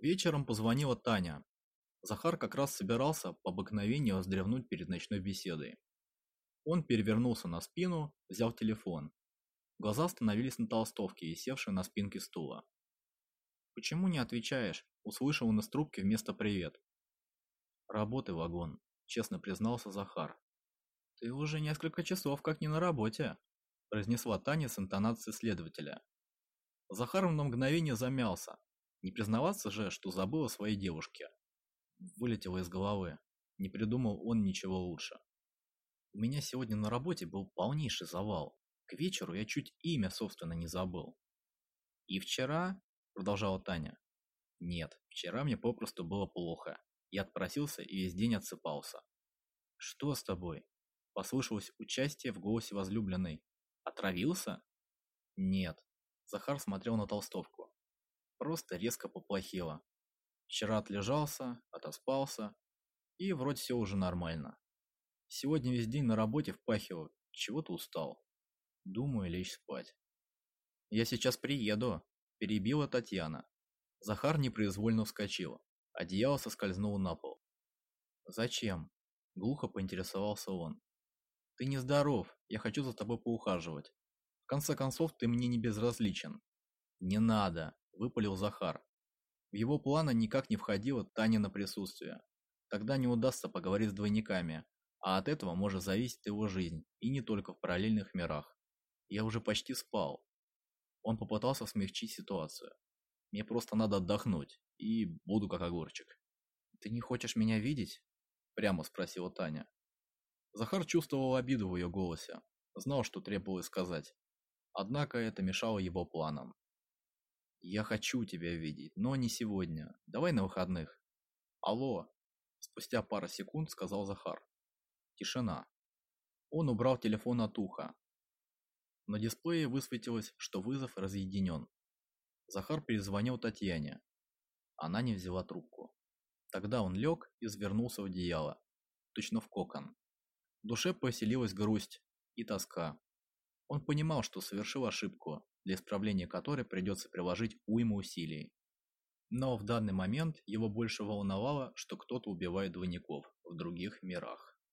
Вечером позвонила Таня. Захар как раз собирался по обыкновению вздремнуть перед ночной беседой. Он перевернулся на спину, взял телефон. Глаза остановились на толстовке, севшей на спинке стула. «Почему не отвечаешь?» – услышал он из трубки вместо «привет». «Работы вагон», – честно признался Захар. «Ты уже несколько часов как не на работе», – произнесла Таня с интонацией следователя. Захар на мгновение замялся. Не признаваться же, что забыл о своей девушке. Вылетело из головы. Не придумал он ничего лучше. У меня сегодня на работе был полнейший завал. К вечеру я чуть имя, собственно, не забыл. И вчера, продолжала Таня. Нет, вчера мне попросту было плохо. Я отпросился и весь день отсыпался. Что с тобой? Послышалось участие в голосе возлюбленной. Отравился? Нет. Захар смотрел на толстовку. Просто резко поплохело. Вчера отлежался, отоспался, и вроде все уже нормально. Сегодня весь день на работе впахиваю, чего-то устал. Думаю лечь спать. «Я сейчас приеду», – перебила Татьяна. Захар непроизвольно вскочил. Одеяло соскользнуло на пол. «Зачем?» – глухо поинтересовался он. «Ты нездоров, я хочу за тобой поухаживать. В конце концов, ты мне не безразличен». «Не надо», – выпалил Захар. В его планы никак не входило Таня на присутствие. Тогда не удастся поговорить с двойниками, а от этого может зависеть его жизнь, и не только в параллельных мирах. Я уже почти спал. Он попытался смягчить ситуацию. Мне просто надо отдохнуть, и буду как огурчик. «Ты не хочешь меня видеть?» – прямо спросила Таня. Захар чувствовал обиду в ее голосе, знал, что требовалось сказать. Однако это мешало его планам. «Я хочу тебя видеть, но не сегодня. Давай на выходных». «Алло!» – спустя пару секунд сказал Захар. Тишина. Он убрал телефон от уха, на дисплее высветилось, что вызов разъединен. Захар перезвонил Татьяне. Она не взяла трубку. Тогда он лег и завернулся в одеяло, точно в кокон. В душе поселилась грусть и тоска. Он понимал, что совершил ошибку, для исправления которой придется приложить уйму усилий. Но в данный момент его больше волновало, что кто-то убивает двойников в других мирах.